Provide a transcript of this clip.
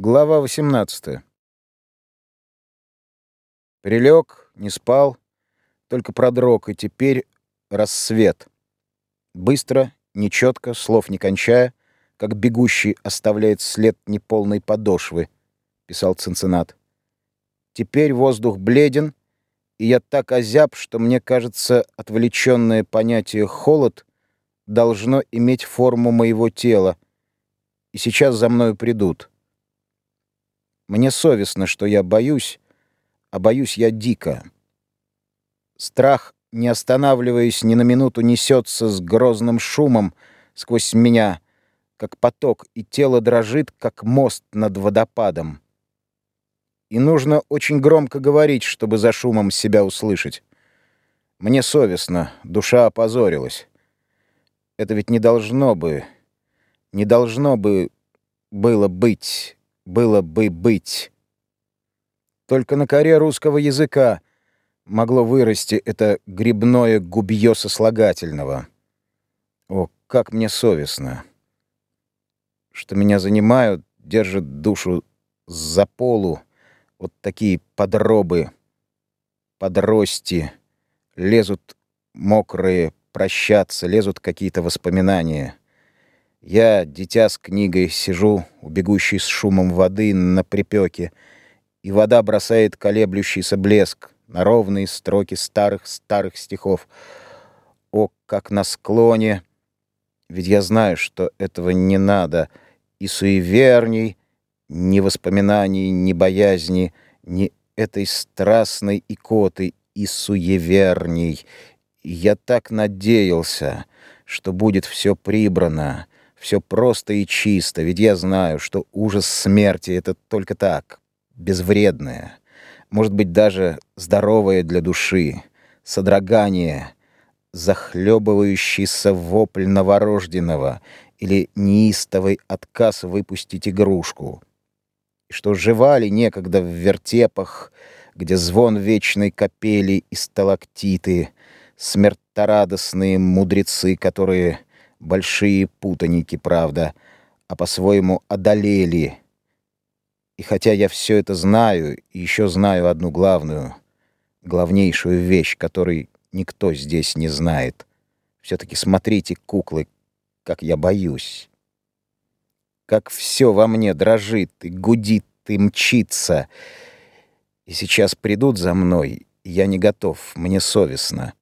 Глава 18. Прилег, не спал, только продрог, и теперь рассвет. Быстро, нечетко, слов не кончая, как бегущий оставляет след неполной подошвы, писал Цинциннат. Теперь воздух бледен, и я так озяб, что мне кажется, отвлеченное понятие «холод» должно иметь форму моего тела, и сейчас за мною придут. Мне совестно, что я боюсь, а боюсь я дико. Страх, не останавливаясь ни на минуту, несется с грозным шумом сквозь меня, как поток, и тело дрожит, как мост над водопадом. И нужно очень громко говорить, чтобы за шумом себя услышать. Мне совестно, душа опозорилась. Это ведь не должно бы, не должно бы было быть было бы быть. Только на коре русского языка могло вырасти это грибное губье сослагательного. О, как мне совестно, что меня занимают, держат душу за полу, вот такие подробы, подрости, лезут мокрые прощаться, лезут какие-то воспоминания. Я, дитя с книгой, сижу у бегущей с шумом воды на припеке, и вода бросает колеблющийся блеск на ровные строки старых-старых стихов. О, как на склоне! Ведь я знаю, что этого не надо, и суеверней, ни воспоминаний, ни боязни, ни этой страстной икоты и суеверней. я так надеялся, что будет все прибрано, все просто и чисто, ведь я знаю, что ужас смерти — это только так, безвредное, может быть, даже здоровое для души, содрогание, захлебывающийся вопль новорожденного или неистовый отказ выпустить игрушку. И что жевали некогда в вертепах, где звон вечной капели и сталактиты, смерторадостные мудрецы, которые большие путаники, правда, а по-своему одолели. И хотя я все это знаю, еще знаю одну главную, главнейшую вещь, которой никто здесь не знает, все-таки смотрите, куклы, как я боюсь. Как все во мне дрожит и гудит и мчится. И сейчас придут за мной, я не готов, мне совестно.